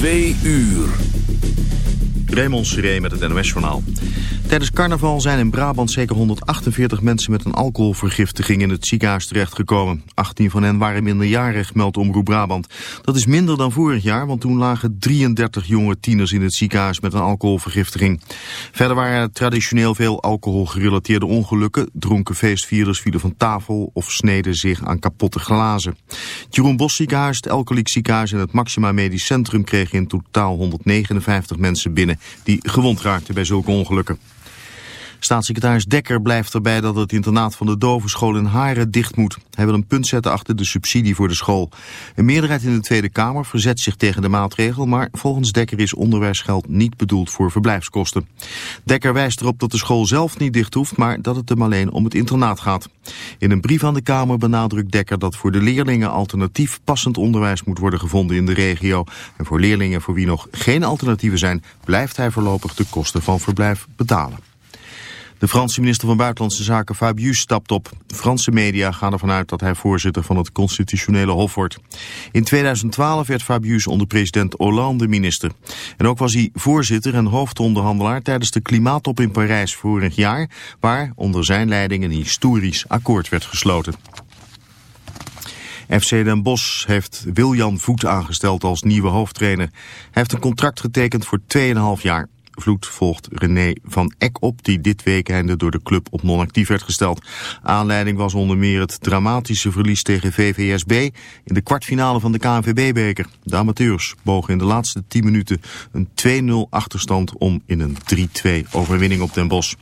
Twee uur. Raymond Seré met het NOS-journaal. Tijdens carnaval zijn in Brabant zeker 148 mensen met een alcoholvergiftiging in het ziekenhuis terechtgekomen. 18 van hen waren minderjarig, meldt Omroep Brabant. Dat is minder dan vorig jaar, want toen lagen 33 jonge tieners in het ziekenhuis met een alcoholvergiftiging. Verder waren er traditioneel veel alcoholgerelateerde ongelukken. Dronken feestvierders vielen van tafel of sneden zich aan kapotte glazen. Het Jeroen Bos ziekenhuis, het Elkeliek ziekenhuis en het Maxima Medisch Centrum kregen in totaal 159 mensen binnen die gewond raakten bij zulke ongelukken. Staatssecretaris Dekker blijft erbij dat het internaat van de dovenschool in Haren dicht moet. Hij wil een punt zetten achter de subsidie voor de school. Een meerderheid in de Tweede Kamer verzet zich tegen de maatregel, maar volgens Dekker is onderwijsgeld niet bedoeld voor verblijfskosten. Dekker wijst erop dat de school zelf niet dicht hoeft, maar dat het hem alleen om het internaat gaat. In een brief aan de Kamer benadrukt Dekker dat voor de leerlingen alternatief passend onderwijs moet worden gevonden in de regio. En voor leerlingen voor wie nog geen alternatieven zijn, blijft hij voorlopig de kosten van verblijf betalen. De Franse minister van Buitenlandse Zaken Fabius stapt op. Franse media gaan ervan uit dat hij voorzitter van het constitutionele hof wordt. In 2012 werd Fabius onder president Hollande minister. En ook was hij voorzitter en hoofdonderhandelaar tijdens de klimaattop in Parijs vorig jaar, waar onder zijn leiding een historisch akkoord werd gesloten. FC Den Bosch heeft Wiljan Voet aangesteld als nieuwe hoofdtrainer. Hij heeft een contract getekend voor 2,5 jaar. Vloed volgt René van Eck op, die dit weekende door de club op non-actief werd gesteld. Aanleiding was onder meer het dramatische verlies tegen VVSB in de kwartfinale van de KNVB-beker. De amateurs bogen in de laatste 10 minuten een 2-0 achterstand om in een 3-2 overwinning op Den Bosch.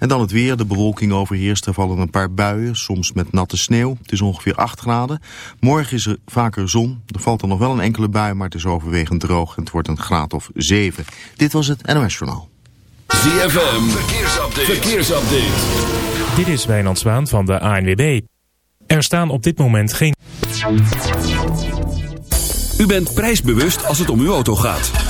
En dan het weer. De bewolking overheerst. Er vallen een paar buien, soms met natte sneeuw. Het is ongeveer 8 graden. Morgen is er vaker zon. Er valt er nog wel een enkele bui, maar het is overwegend droog. En het wordt een graad of 7. Dit was het NOS Journaal. ZFM. Verkeersupdate. Verkeersupdate. Dit is Wijnand Zwaan van de ANWB. Er staan op dit moment geen... U bent prijsbewust als het om uw auto gaat.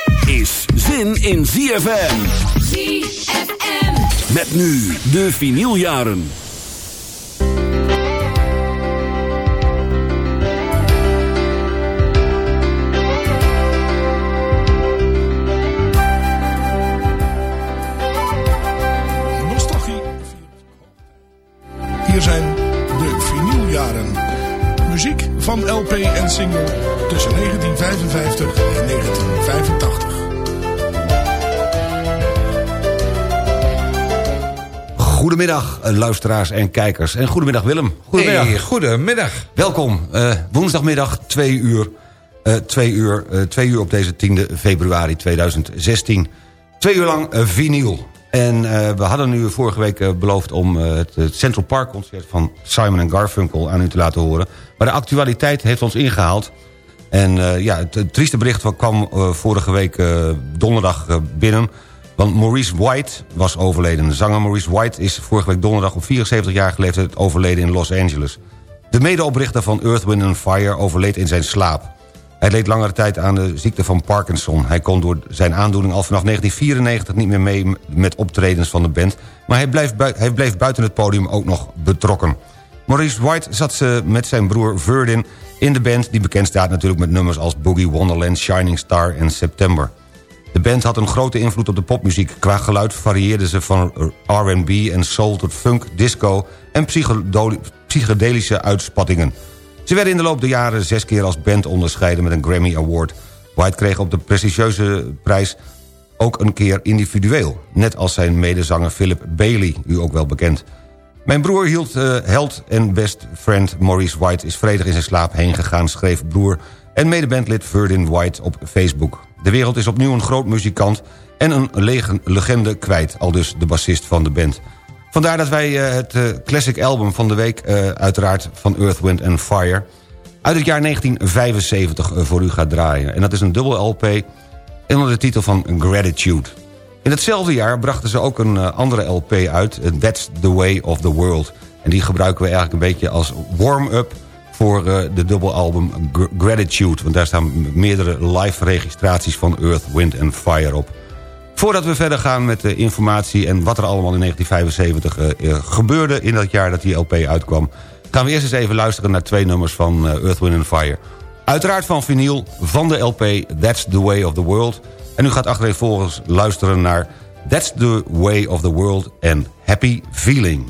Is zin in ZFM. ZFM. Met nu de vinyljaren. Nostalgie. Hier zijn de vinyljaren. Muziek van LP en single tussen 1955 en 1985. Goedemiddag, eh, luisteraars en kijkers. En goedemiddag Willem. Goedemiddag. Hey, goedemiddag. Welkom. Uh, woensdagmiddag, 2 uur. 2 uh, uur, uh, twee uur op deze 10 februari 2016. Twee uur lang vinyl. En we hadden u vorige week beloofd om het Central Park concert van Simon Garfunkel aan u te laten horen. Maar de actualiteit heeft ons ingehaald. En ja, het, het, trieste bericht kwam vorige week donderdag binnen... Want Maurice White was overleden. De zanger Maurice White is vorige week donderdag op 74 jaar overleden in Los Angeles. De medeoprichter van Earth, Wind Fire overleed in zijn slaap. Hij leed langere tijd aan de ziekte van Parkinson. Hij kon door zijn aandoening al vanaf 1994 niet meer mee met optredens van de band... maar hij bleef, hij bleef buiten het podium ook nog betrokken. Maurice White zat met zijn broer Verdin in de band... die bekend staat natuurlijk met nummers als Boogie Wonderland, Shining Star en September. De band had een grote invloed op de popmuziek. Qua geluid varieerden ze van R&B en soul tot funk, disco... en psychedelische uitspattingen. Ze werden in de loop der jaren zes keer als band onderscheiden met een Grammy Award. White kreeg op de prestigieuze prijs ook een keer individueel. Net als zijn medezanger Philip Bailey, u ook wel bekend. Mijn broer hield uh, held en best friend Maurice White... is vredig in zijn slaap heen gegaan, schreef broer... en medebandlid Verdin White op Facebook. De wereld is opnieuw een groot muzikant en een legende kwijt... al dus de bassist van de band. Vandaar dat wij uh, het uh, classic album van de week... Uh, uiteraard van Earth, Wind and Fire... uit het jaar 1975 voor u gaat draaien. En dat is een dubbel LP onder de titel van Gratitude. In hetzelfde jaar brachten ze ook een andere LP uit... That's the Way of the World. En die gebruiken we eigenlijk een beetje als warm-up... voor de dubbelalbum Gratitude. Want daar staan meerdere live registraties van Earth, Wind and Fire op. Voordat we verder gaan met de informatie en wat er allemaal in 1975 uh, eh, eh, gebeurde... in dat jaar dat die LP uitkwam... gaan we eerst eens even luisteren naar twee nummers van Earth, Wind Fire. Uiteraard van vinyl, van de LP That's the Way of the World. En u gaat achtereenvolgens luisteren naar That's the Way of the World en Happy Feeling.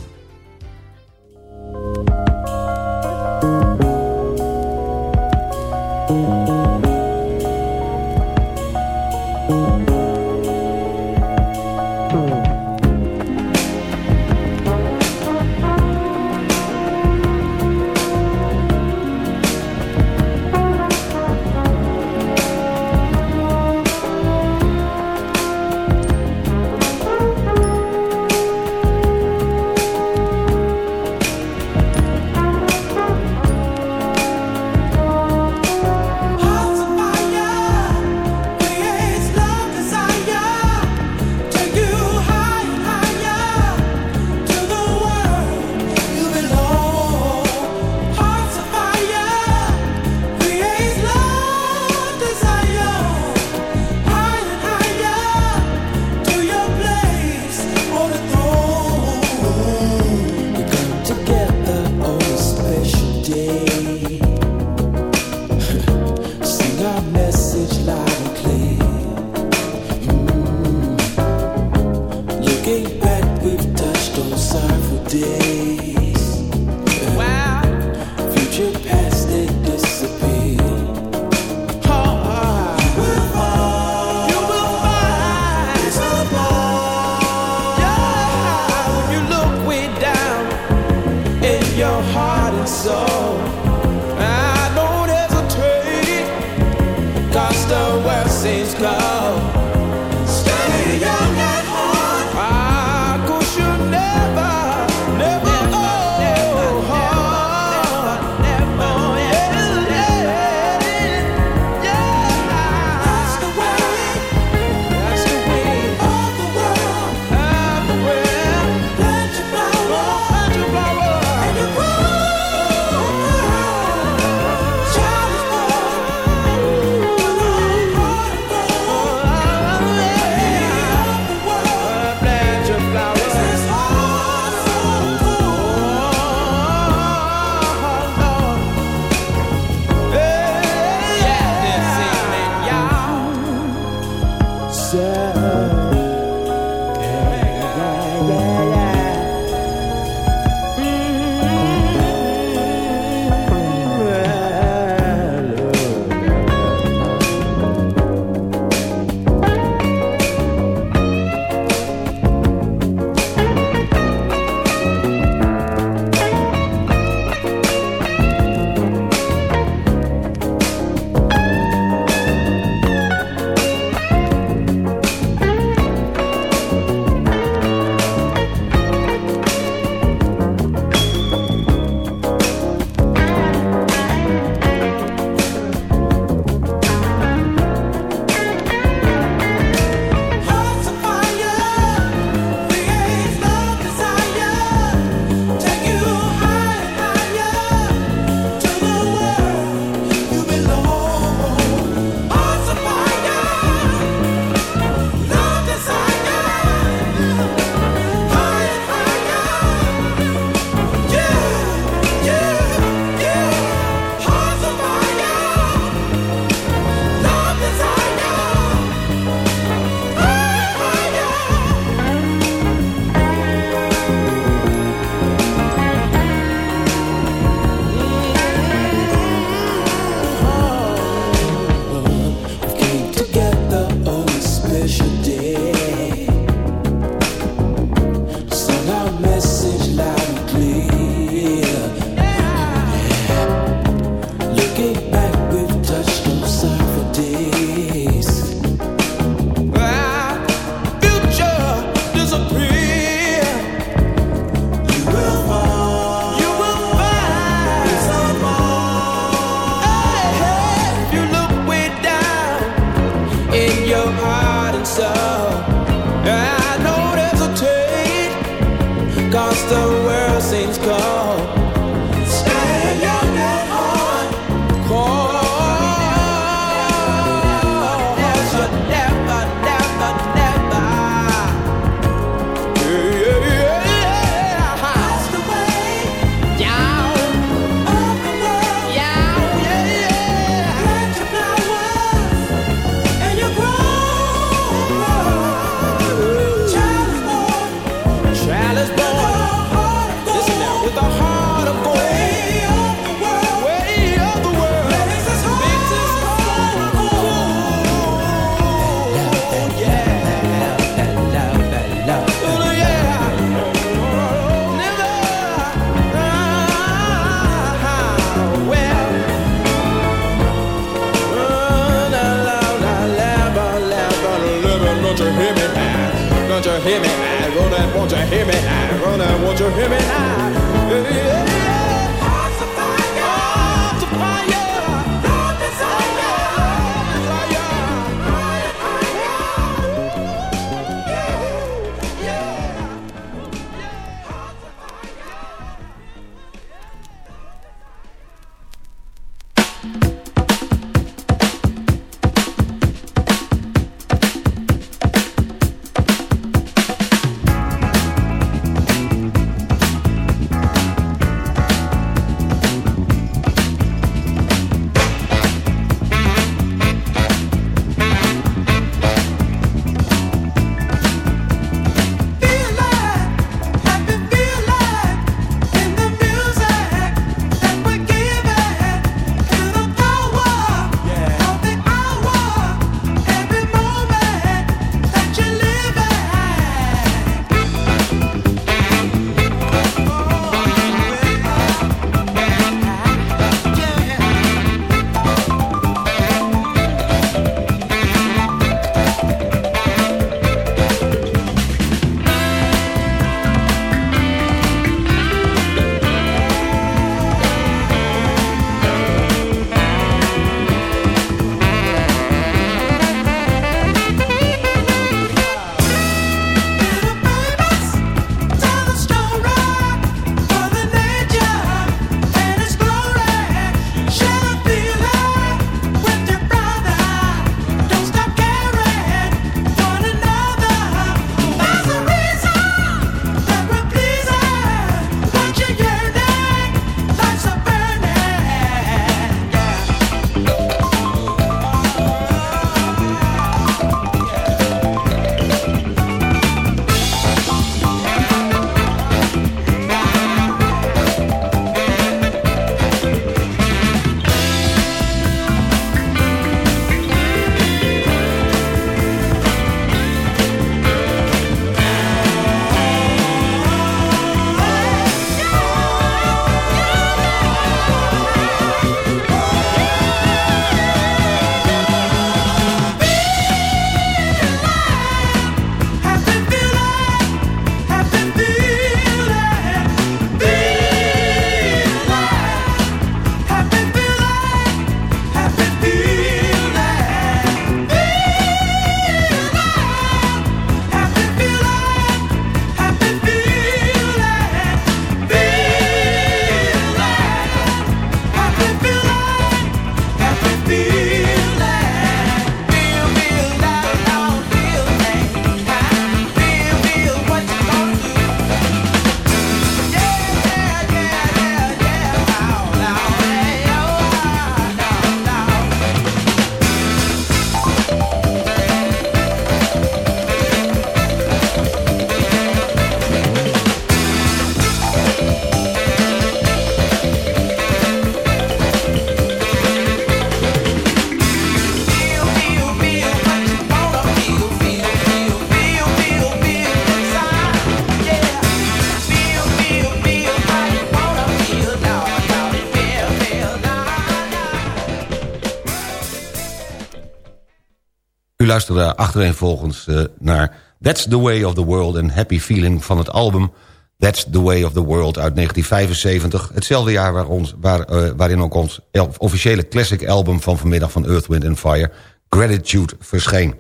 Luisterde achtereenvolgens uh, naar That's the Way of the World... en Happy Feeling van het album That's the Way of the World uit 1975. Hetzelfde jaar ons, waar, uh, waarin ook ons officiële classic album... van vanmiddag van Earth, Wind Fire, Gratitude, verscheen.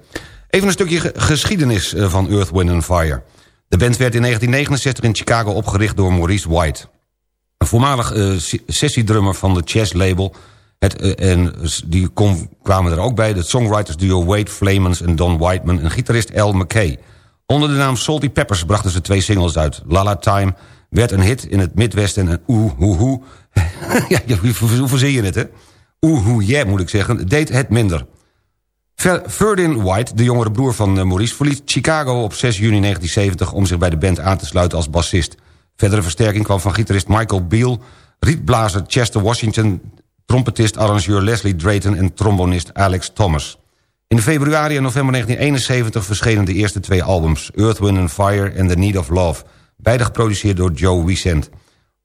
Even een stukje geschiedenis uh, van Earth, Wind Fire. De band werd in 1969 in Chicago opgericht door Maurice White. Een voormalig uh, sessiedrummer van de Chess label... Het, uh, en die kwamen er ook bij... de songwriters duo Wade Flamens en Don Whiteman... en gitarist Al McKay. Onder de naam Salty Peppers brachten ze twee singles uit. Lala Time werd een hit in het Midwesten en Oeh Hoe Hoe... ja, hoe verzin je het, hè? Oeh Hoe Yeah, moet ik zeggen, deed het minder... Ferdin White, de jongere broer van Maurice... verliet Chicago op 6 juni 1970 om zich bij de band aan te sluiten als bassist. Verdere versterking kwam van gitarist Michael Beal... rietblazer Chester Washington... trompetist, arrangeur Leslie Drayton... en trombonist Alex Thomas. In februari en november 1971 verschenen de eerste twee albums... Earth, Wind and Fire en The Need of Love... beide geproduceerd door Joe Wiesent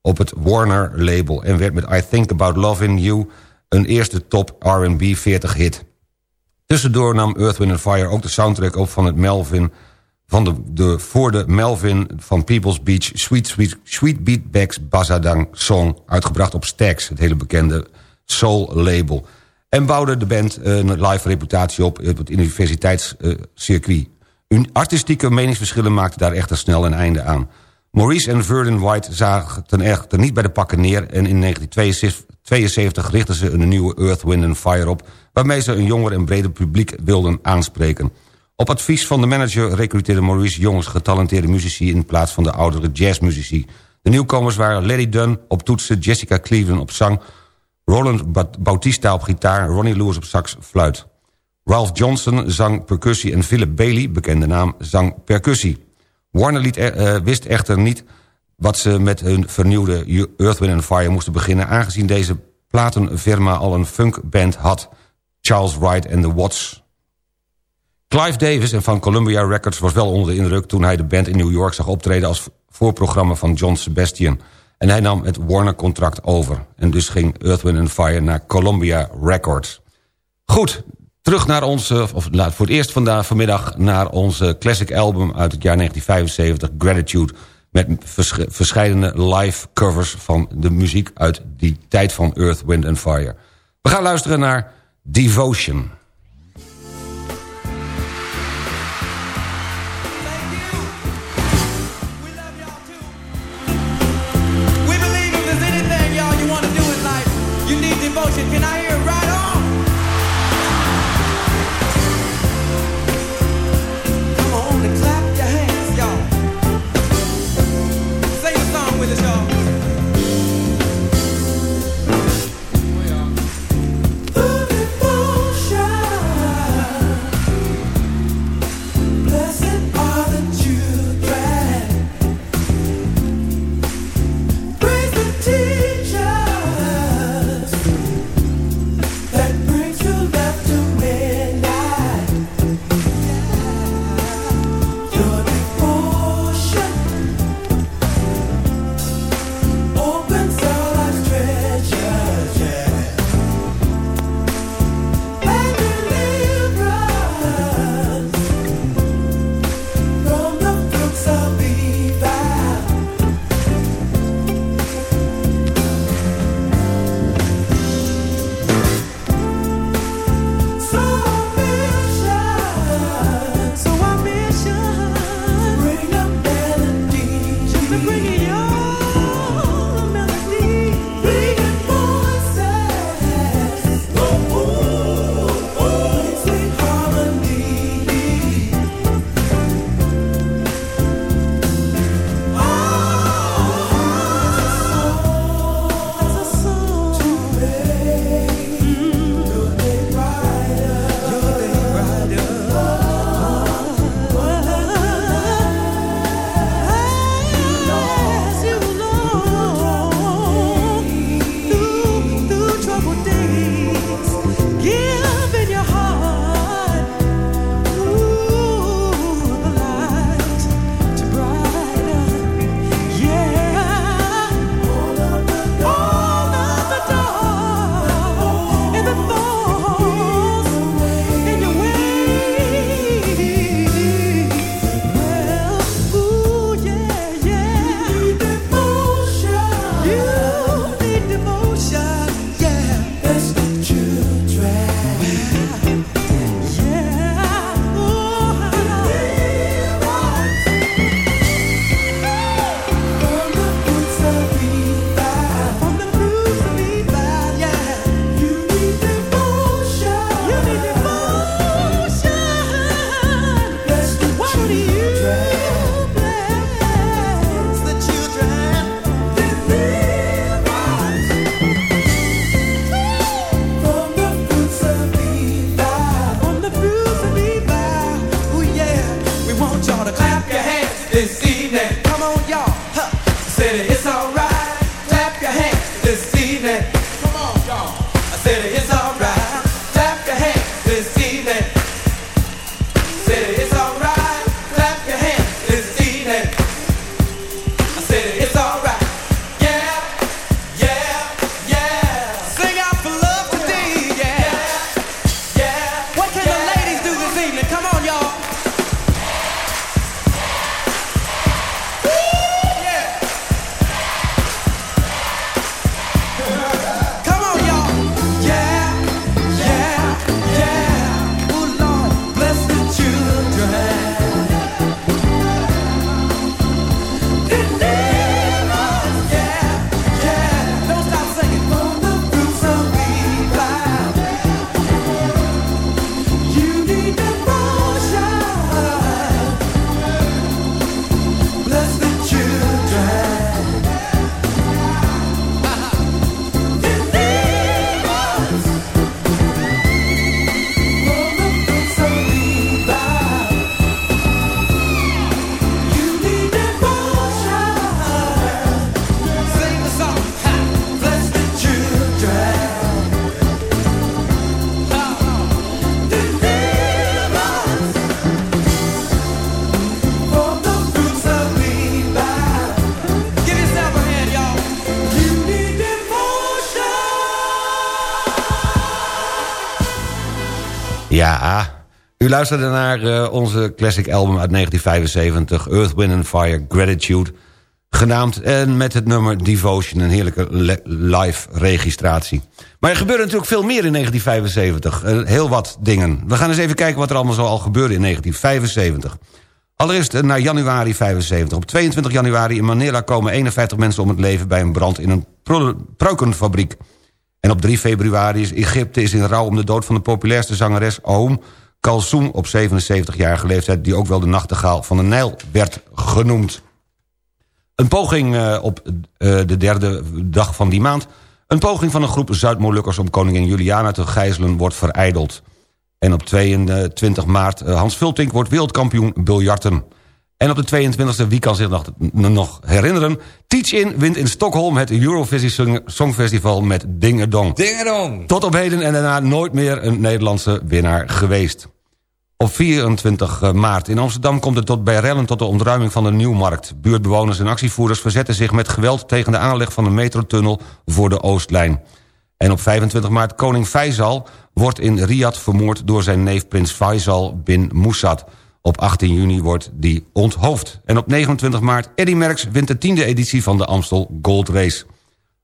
op het Warner-label... en werd met I Think About Loving You... een eerste top R&B 40 hit. Tussendoor nam Earth, Wind Fire ook de soundtrack op van het Melvin... van de, de voor de Melvin van People's Beach Sweet, Sweet, Sweet Beatbacks Bazadang Song... uitgebracht op Stax, het hele bekende soul-label. En bouwde de band een live reputatie op op het universiteitscircuit. Hun artistieke meningsverschillen maakten daar echter snel een einde aan. Maurice en Verdun White zagen ten echter niet bij de pakken neer... en in 1972 richtten ze een nieuwe Earth, Wind Fire op... waarmee ze een jonger en breder publiek wilden aanspreken. Op advies van de manager recruteerde Maurice jongens getalenteerde muzici... in plaats van de oudere jazzmuzici. De nieuwkomers waren Larry Dunn op toetsen, Jessica Cleveland op zang... Roland Bautista op gitaar, Ronnie Lewis op sax, fluit. Ralph Johnson zang percussie en Philip Bailey, bekende naam, zang percussie. Warner liet uh, wist echter niet wat ze met hun vernieuwde Earth, Wind Fire moesten beginnen... aangezien deze platenfirma al een funkband had... Charles Wright en The Watts. Clive Davis en van Columbia Records was wel onder de indruk... toen hij de band in New York zag optreden als voorprogramma van John Sebastian. En hij nam het Warner-contract over. En dus ging Earth, Wind Fire naar Columbia Records. Goed, terug naar onze, of voor het eerst vandaag vanmiddag... naar onze classic album uit het jaar 1975, Gratitude... met verschillende live covers van de muziek uit die tijd van Earth, Wind Fire. We gaan luisteren naar devotion. U luisterde naar eh, onze classic album uit 1975... Earth, Wind Fire, Gratitude... genaamd en met het nummer Devotion... een heerlijke live registratie. Maar er gebeurde natuurlijk veel meer in 1975. Eh, heel wat dingen. We gaan eens even kijken wat er allemaal zo al gebeurde in 1975. Allereerst eh, naar januari 75. Op 22 januari in Manila komen 51 mensen om het leven... bij een brand in een pro- preukenfabriek. En op 3 februari is Egypte is in rouw om de dood van de populairste zangeres Oom Kalsoum op 77-jarige leeftijd... die ook wel de nachtegaal van de Nijl werd genoemd. Een poging eh, op eh, de derde dag van die maand... een poging van een groep Zuid-Molukkers om koningin Juliana te gijzelen wordt vereideld. En op 22 maart eh, Hans Vultink wordt wereldkampioen biljarten. En op de 22e, wie kan zich nog, nog herinneren... Teach In wint in Stockholm het Eurovisie Song- Songfestival met Dingedong. Dingedong. Tot op heden en daarna nooit meer een Nederlandse winnaar geweest. Op 24 maart in Amsterdam komt het tot bij rellen tot de ontruiming van de Nieuwmarkt. Buurtbewoners en actievoerders verzetten zich met geweld tegen de aanleg van de metrotunnel voor de Oostlijn. En op 25 maart koning Faisal wordt in Riyadh vermoord door zijn neef prins Faisal bin Moussad. Op 18 juni wordt die onthoofd. En op 29 maart Eddy Merckx wint de tiende editie van de Amstel Gold Race.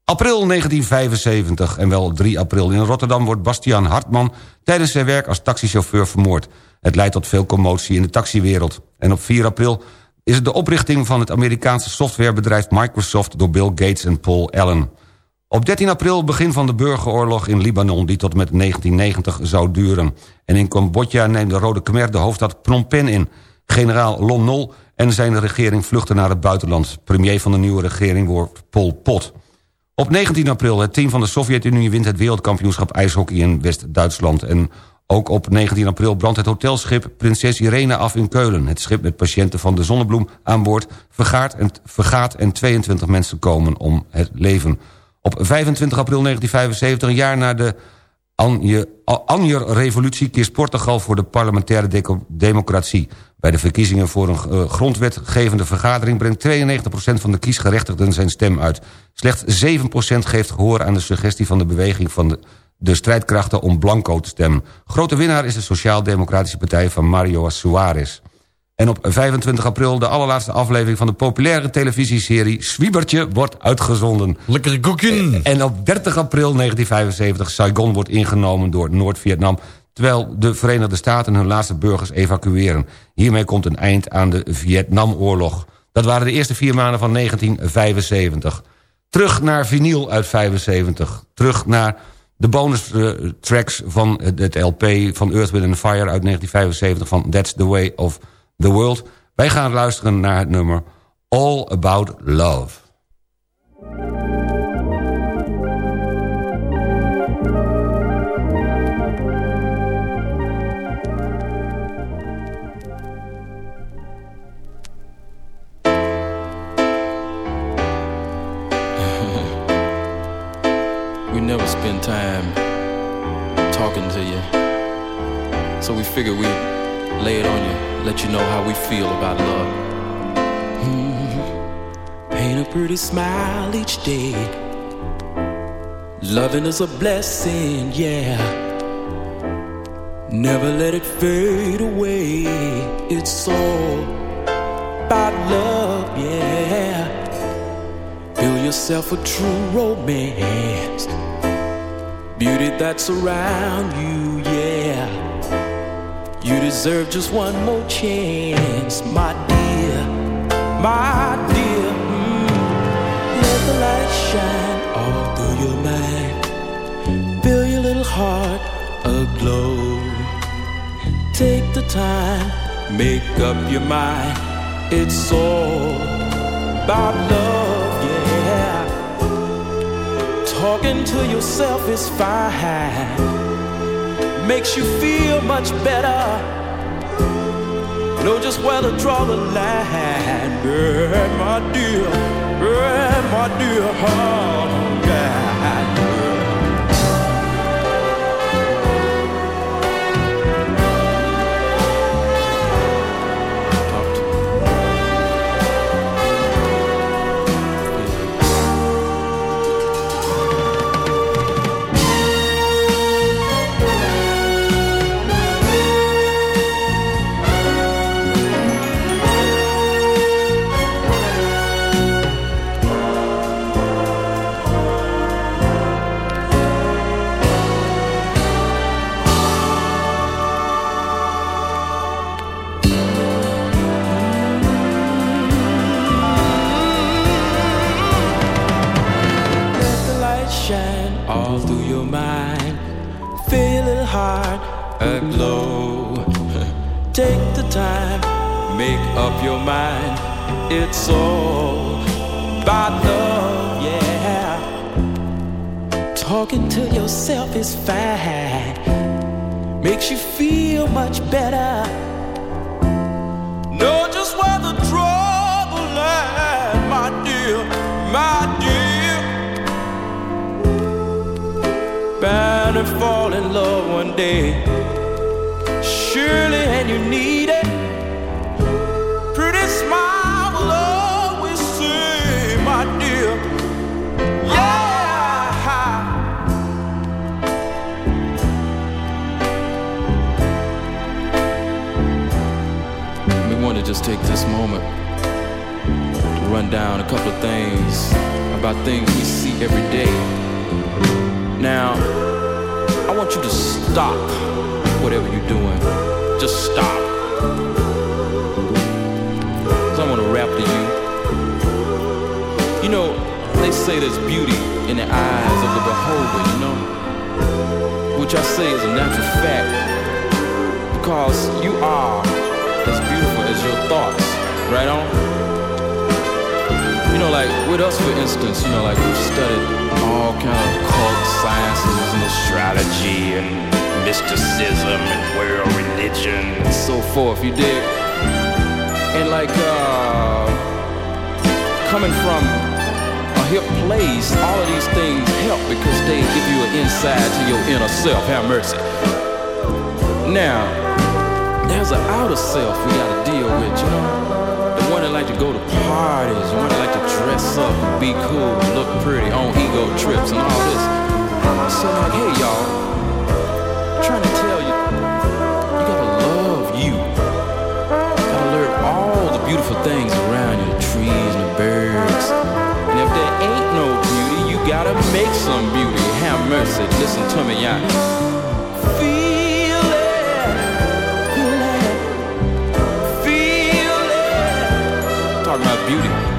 April 1975 en wel 3 april in Rotterdam wordt Bastiaan Hartman... tijdens zijn werk als taxichauffeur vermoord. Het leidt tot veel commotie in de taxiwereld. En op 4 april is het de oprichting van het Amerikaanse softwarebedrijf Microsoft... door Bill Gates en Paul Allen. Op 13 april begin van de burgeroorlog in Libanon... die tot met 1990 zou duren. En in Cambodja neemt de Rode Khmer de hoofdstad Phnom Penh in. Generaal Lon Nol en zijn regering vluchten naar het buitenland. Premier van de nieuwe regering wordt Pol Pot. Op 19 april, het team van de Sovjet-Unie wint het wereldkampioenschap ijshockey in West-Duitsland. En ook op 19 april brandt het hotelschip Prinses Irene af in Keulen. Het schip met patiënten van de Zonnebloem aan boord vergaat en, vergaat en 22 mensen komen om het leven. Op 25 april 1975, een jaar na de Anje- Anjer-revolutie... kiest Portugal voor de parlementaire democratie. Bij de verkiezingen voor een eh, grondwetgevende vergadering... brengt 92% van de kiesgerechtigden zijn stem uit. Slechts 7% geeft gehoor aan de suggestie van de beweging... van de, strijdkrachten om blanco te stemmen. Grote winnaar is de Sociaal-Democratische Partij van Mario Suarez. En op 25 april de allerlaatste aflevering van de populaire televisieserie Swiebertje wordt uitgezonden. Lekkere koekje. En op 30 april 1975 Saigon wordt ingenomen door Noord-Vietnam... terwijl de Verenigde Staten hun laatste burgers evacueren. Hiermee komt een eind aan de Vietnamoorlog. Dat waren de eerste vier maanden van 1975. Terug naar vinyl uit 75. Terug naar de bonus eh, tracks van het LP van Earth, Wind Fire uit 1975... van That's the Way of the World. Wij gaan luisteren naar het nummer All About Love. Pretty smile each day. Loving is a blessing, yeah. Never let it fade away. It's all about love, yeah. Build yourself a true romance. Beauty that's around you, yeah. You deserve just one more chance, my dear, my light shine all through your mind. Fill your little heart aglow. Take the time, make up your mind. It's all about love, yeah. Talking to yourself is fine. Makes you feel much better. Know just where to draw the line, yeah, my dear, yeah, my dear, oh, know, like we've studied all kind of cult sciences and astrology and mysticism and world religion and so forth. You dig? And like uh, coming from a hip place, all of these things help because they give you an insight to your inner self. Have mercy. Now, there's an outer self we gotta deal with, you know? Like to go to parties, that like to dress up and be cool and look pretty on ego trips and all this. So like, hey y'all, I'm trying to tell you, you gotta love you. Gotta learn all the beautiful things around you, the trees and the birds. And if there ain't no beauty, you gotta make some beauty. Have mercy, listen to me, y'all. Talking about beauty.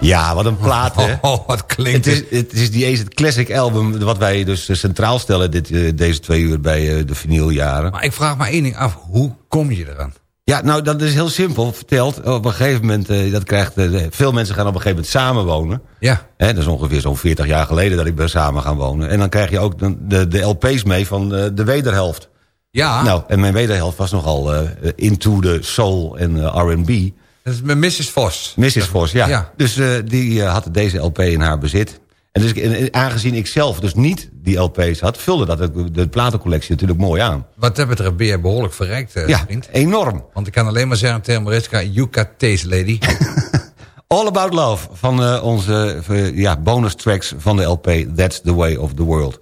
Ja, wat een plaat, hè? Oh, wat klinkt het. Is, het is niet eens het classic album wat wij dus eh, centraal stellen... Dit, eh, deze twee uur bij eh, de vinyljaren. Maar ik vraag maar één ding af. Hoe kom je eraan? Ja, nou, dat is heel simpel verteld. Op een gegeven moment, dat krijgt, veel mensen gaan op een gegeven moment samenwonen. Ja. Hè, dat is ongeveer zo'n 40 jaar geleden dat ik ben samen gaan wonen. En dan krijg je ook de, de, de LP's mee van de, de wederhelft. Ja. Nou, en mijn wederhelft was nogal into de soul en R&B. Dat is Mrs. Vos. Mrs. Vos, ja. Ja. Dus uh, die had deze LP in haar bezit. En dus aangezien ik zelf dus niet die LP's had... vulde dat de, de platencollectie natuurlijk mooi aan. Wat dat betreft ben je behoorlijk verrijkt, ja, vriend. enorm. Want ik kan alleen maar zeggen tegen Mariska... You got taste, lady. All About Love van onze ja, bonus tracks van de LP... That's the Way of the World.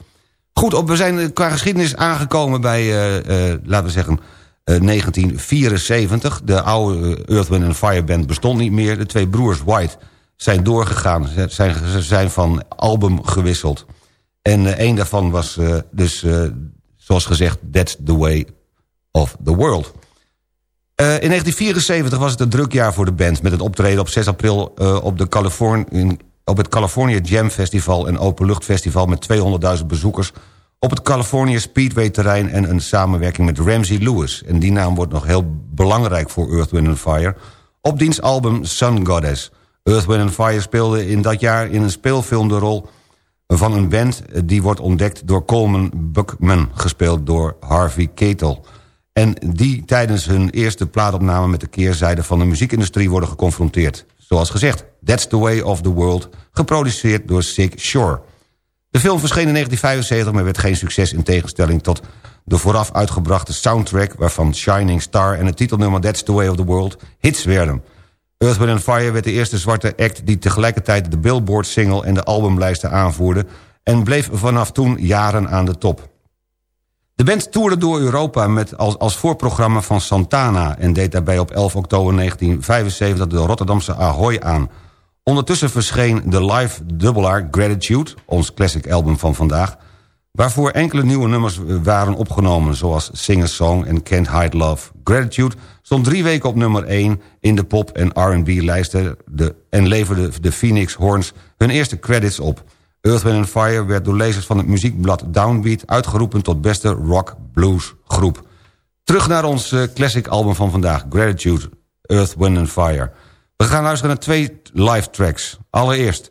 Goed, op, we zijn qua geschiedenis aangekomen bij, uh, uh, laten we zeggen, uh, 1974. De oude Earth, Wind Fire Band bestond niet meer. De twee broers White zijn doorgegaan, ze zijn, zijn van album gewisseld. En een daarvan was dus, zoals gezegd, That's the Way of the World. in 1974 was het een druk jaar voor de band... met het optreden op 6 april op, de op het California Jam Festival en Openluchtfestival... met 200.000 bezoekers op het California Speedway terrein... en een samenwerking met Ramsey Lewis. En die naam wordt nog heel belangrijk voor Earth, Wind Fire... op diens album Sun Goddess. Earth, Wind Fire speelde in dat jaar in een speelfilm de rol van een band... die wordt ontdekt door Coleman Buckman, gespeeld door Harvey Keitel... en die tijdens hun eerste plaatopname met de keerzijde van de muziekindustrie worden geconfronteerd. Zoals gezegd, That's the Way of the World, geproduceerd door Sig Shore. De film verscheen in 1975, maar werd geen succes in tegenstelling tot de vooraf uitgebrachte soundtrack... waarvan Shining Star en het titelnummer That's the Way of the World hits werden. Earth, Wind Fire werd de eerste zwarte act die tegelijkertijd de Billboard-single en de albumlijsten aanvoerde... en bleef vanaf toen jaren aan de top. De band toerde door Europa met als, als voorprogramma van Santana... en deed daarbij op 11 oktober 1975 de Rotterdamse Ahoy aan. Ondertussen verscheen de live dubbelaar Gratitude, ons classic album van vandaag... waarvoor enkele nieuwe nummers waren opgenomen... zoals Sing Song en Can't Hide Love. Gratitude stond drie weken op nummer 1 in de pop- en R&B-lijsten... en leverde de Phoenix Horns hun eerste credits op... Earth, Wind Fire werd door lezers van het muziekblad Downbeat... uitgeroepen tot beste rock-blues groep. Terug naar ons uh, classic album van vandaag, Gratitude, Earth, Wind Fire. We gaan luisteren naar twee live tracks. Allereerst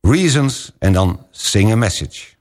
Reasons en dan Sing a Message.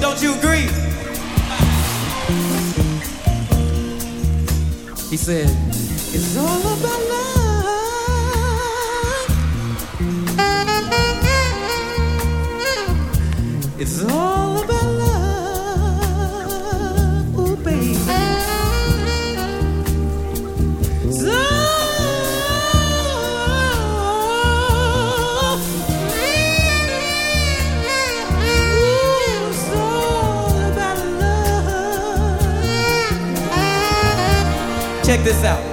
Don't you agree? He said, It's all about love. It's all about love. check this out.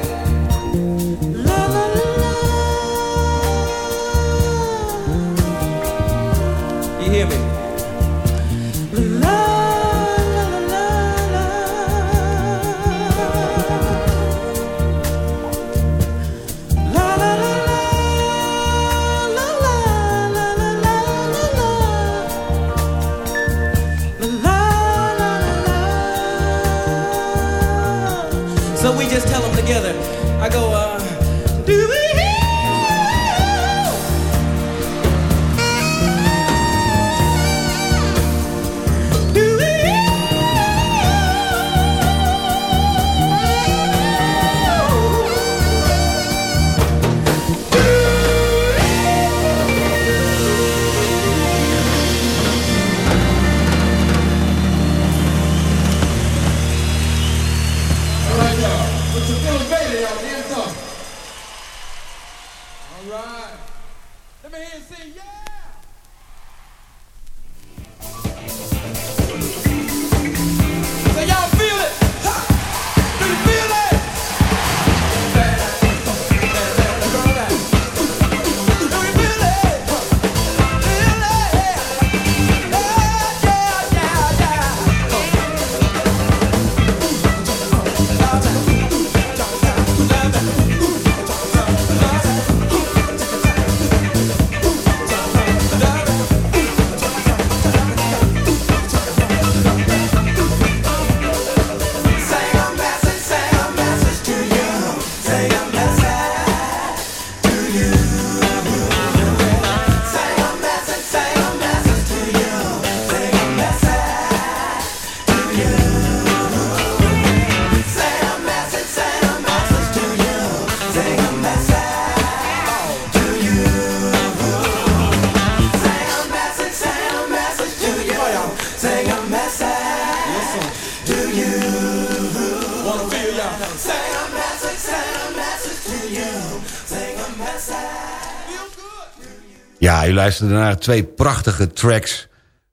Luisterde naar twee prachtige tracks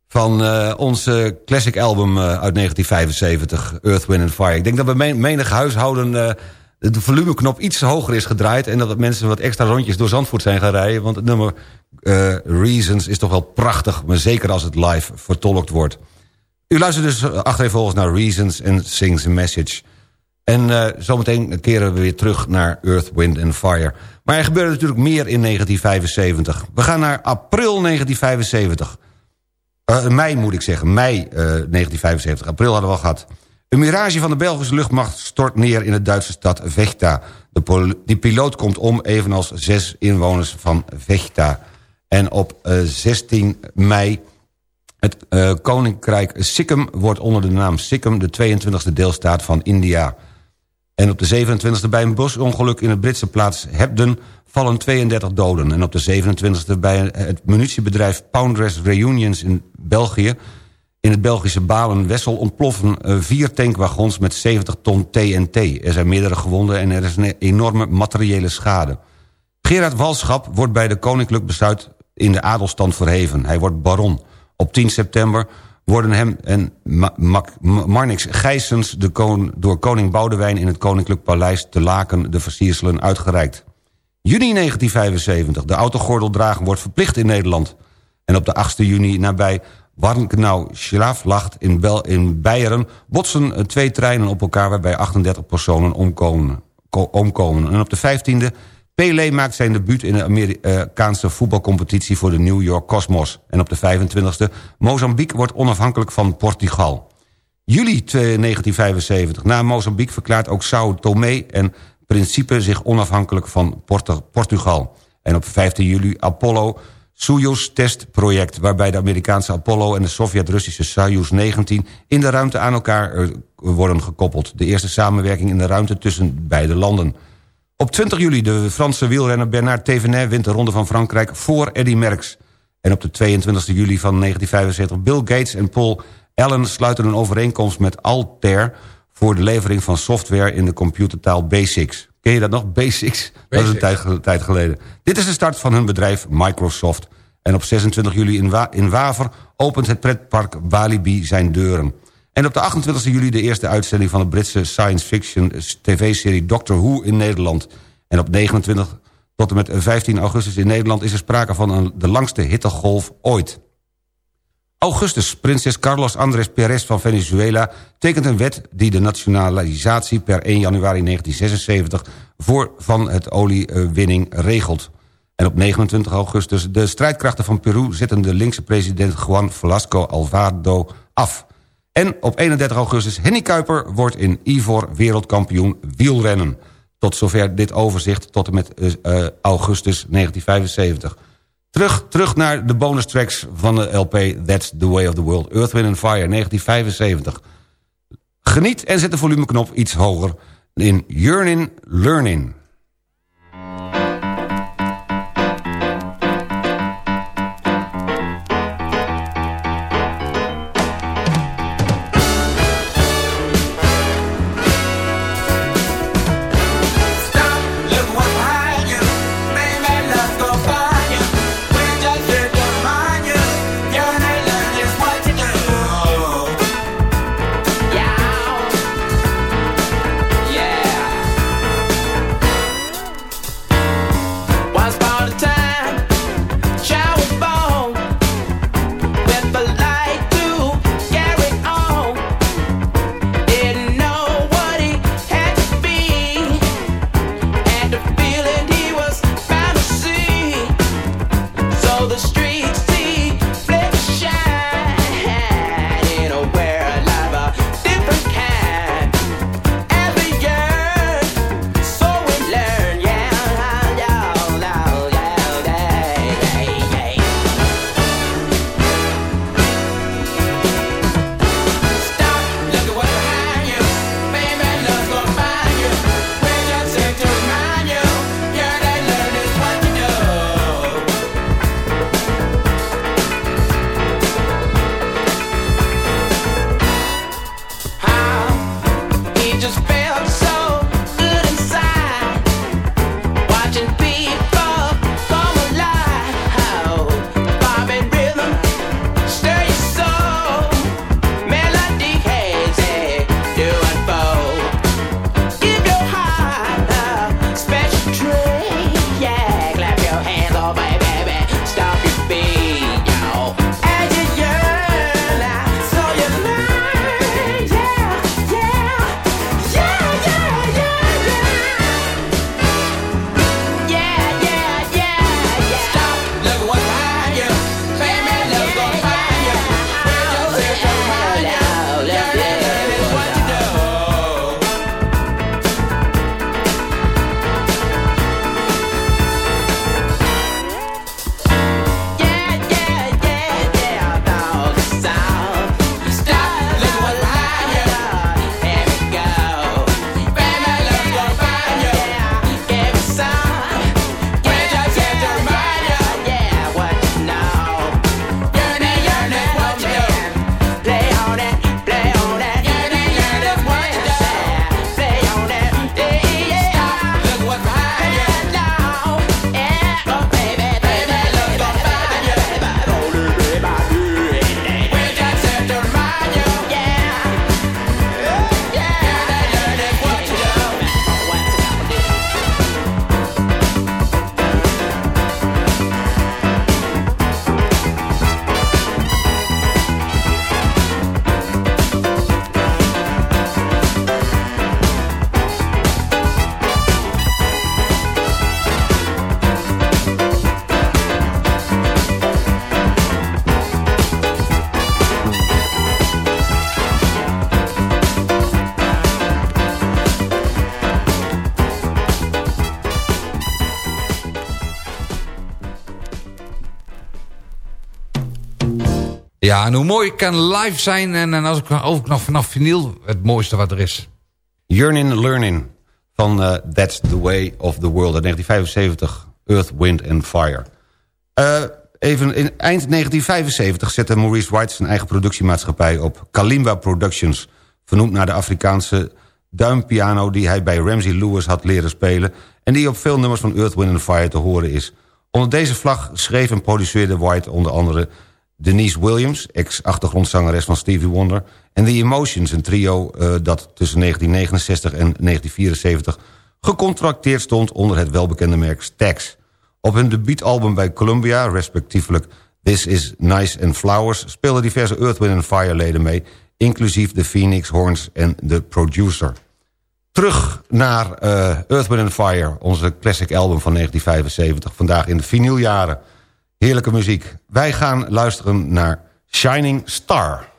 van eh, onze classic album eh, uit 1975, Earth, Wind Fire. Ik denk dat bij men- menig huishouden eh, de volumeknop iets hoger is gedraaid... en dat mensen wat extra rondjes door Zandvoort zijn gaan rijden. Want het nummer Reasons is toch wel prachtig... maar zeker als het live vertolkt wordt. U luistert dus achtereenvolgens naar Reasons en Sings a Message... En eh, zometeen keren we weer terug naar Earth, Wind and Fire. Maar er gebeurde natuurlijk meer in 1975. We gaan naar april 1975. Eh, mei moet ik zeggen, mei eh, 1975. April hadden we al gehad. Een mirage van de Belgische luchtmacht stort neer in de Duitse stad Vechta. De die piloot komt om, evenals zes inwoners van Vechta. En op eh, 16 mei het eh, koninkrijk Sikkim wordt onder de naam Sikkim... de 22e deelstaat van India. En op de 27e bij een bosongeluk in de Britse plaats Hebden... vallen 32 doden. En op de 27e bij het munitiebedrijf Poundress Reunions in België... in het Belgische Balen-Wessel ontploffen eh, vier tankwagons met 70 ton TNT. Er zijn meerdere gewonden en er is een enorme materiële schade. Gerard Walschap wordt bij de koninklijk besluit in de adelstand verheven. Hij wordt baron. Op 10 september worden hem en Marnix Gijsens... De door koning Boudewijn in het koninklijk paleis te Laken... de versierselen uitgereikt. Juni 1975. De autogordeldrager wordt verplicht in Nederland. En op de 8 juni nabij Warnknau Schlaflacht in, Bel in Beieren... botsen twee treinen op elkaar waarbij 38 personen omkomen. ko- omkomen. En op de 15e... Pelé maakt zijn debuut in de Amerikaanse voetbalcompetitie... voor de New York Cosmos. En op de 25e... Mozambique wordt onafhankelijk van Portugal. Juli 1975. Na Mozambique verklaart ook Sao Tomé en Principe zich onafhankelijk van Portu- Portugal. En op 15 juli Apollo Soyuz testproject... waarbij de Amerikaanse Apollo en de Sovjet-Russische Soyuz 19... in de ruimte aan elkaar eh, worden gekoppeld. De eerste samenwerking in de ruimte tussen beide landen. Op 20 juli de Franse wielrenner Bernard Thévenet wint de Ronde van Frankrijk voor Eddy Merckx. En op de 22 juli van 1975 Bill Gates en Paul Allen sluiten een overeenkomst met Altair... voor de levering van software in de computertaal Basics. Ken je dat nog? Basics? Dat is een tijd, ge- tijd geleden. Dit is de start van hun bedrijf Microsoft. En op 26 juli in, Wa in Waver opent het pretpark Walibi zijn deuren. En op de 28 juli de eerste uitzending van de Britse science fiction tv-serie Doctor Who in Nederland. En op 29 tot en met 15 augustus in Nederland is er sprake van een, de langste hittegolf ooit. Augustus, prinses Carlos Andrés Perez van Venezuela... tekent een wet die de nationalisatie per 1 januari 1976... voor van het oliewinning regelt. En op 29 augustus de strijdkrachten van Peru... zetten de linkse president Juan Velasco Alvarado af. En op 31 augustus Henny Kuiper wordt in Ivor wereldkampioen wielrennen. Tot zover dit overzicht tot en met eh, eh, augustus 1975. Terug, terug naar de bonus tracks van de LP That's the Way of the World. Earth, Wind and Fire 1975. Geniet en zet de volumeknop iets hoger in Yearning Learning. Ja, en hoe mooi kan live zijn en, en als ik ook nog vanaf vinyl het mooiste wat er is. Yearning Learning van eh, That's the Way of the World uit 1975. Earth, Wind and Fire. Eh, even in eind 1975 zette Maurice White zijn eigen productiemaatschappij op. Kalimba Productions, vernoemd naar de Afrikaanse duimpiano... die hij bij Ramsey Lewis had leren spelen... en die op veel nummers van Earth, Wind and Fire te horen is. Onder deze vlag schreef en produceerde White onder andere... Denise Williams, ex-achtergrondzangeres van Stevie Wonder... en The Emotions, een trio uh, dat tussen 1969 en 1974... gecontracteerd stond onder het welbekende merk Stax. Op hun debuutalbum bij Columbia, respectievelijk This Is Nice and Flowers... speelden diverse Earth, Wind Fire leden mee... inclusief de Phoenix Horns en de producer. Terug naar uh, Earth, Wind Fire, onze classic album van 1975... vandaag in de vinyljaren... Heerlijke muziek. Wij gaan luisteren naar Shining Star.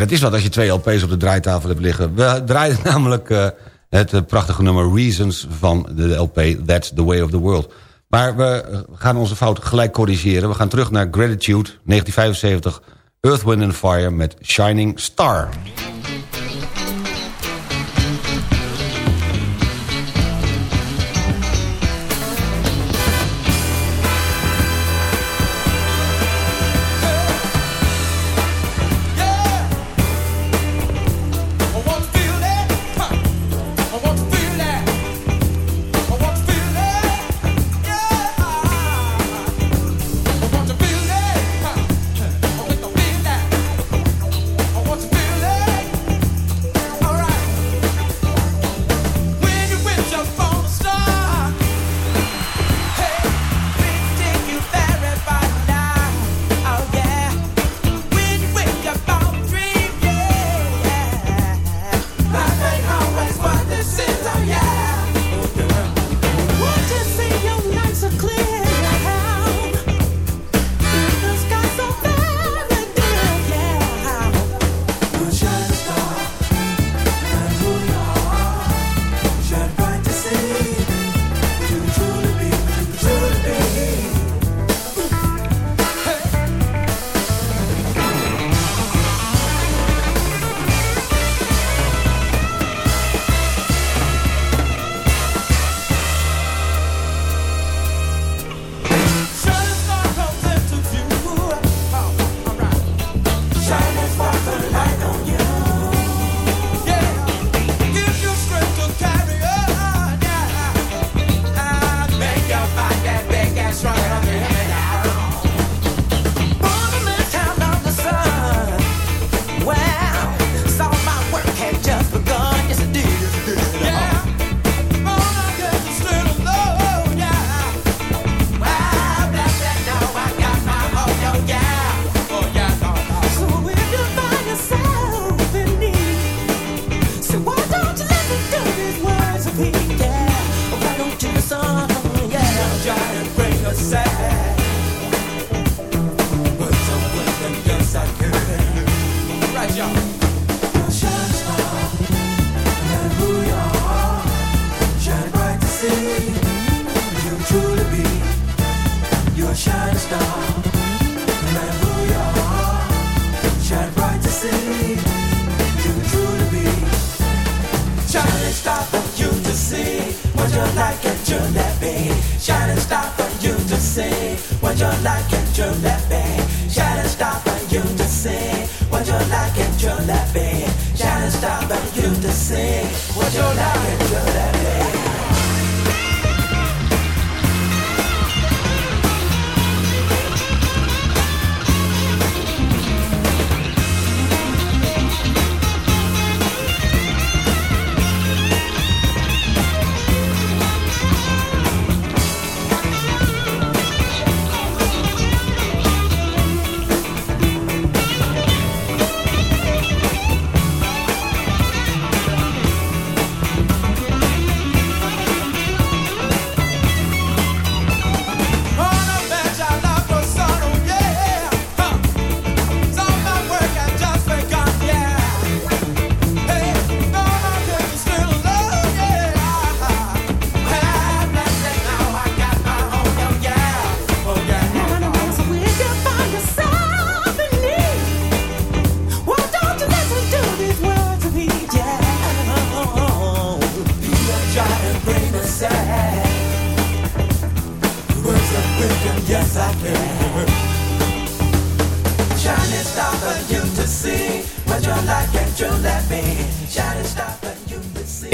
Dat is wat als je twee LP's op de draaitafel hebt liggen. We draaien namelijk uh, het uh, prachtige nummer Reasons van de LP That's the Way of the World. Maar we gaan onze fout gelijk corrigeren. We gaan terug naar Gratitude, 1975, Earth, Wind and Fire met Shining Star.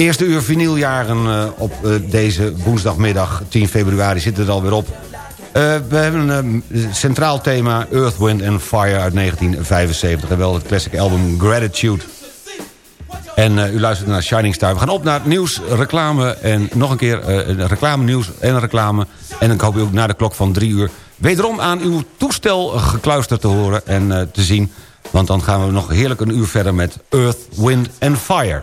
Eerste uur vinyljaren uh, op uh, deze woensdagmiddag 10 februari zit er alweer op. Uh, we hebben een centraal thema Earth, Wind and Fire uit 1975. En wel het classic album Gratitude. En u luistert naar Shining Star. We gaan op naar het nieuws, reclame en nog een keer reclame, nieuws en reclame. En ik hoop u ook na de klok van drie uur wederom aan uw toestel gekluisterd te horen en te zien. Want dan gaan we nog heerlijk een uur verder met Earth, Wind and Fire.